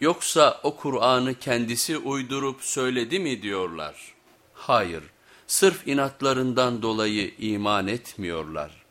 Yoksa o Kur'an'ı kendisi uydurup söyledi mi diyorlar. Hayır, sırf inatlarından dolayı iman etmiyorlar.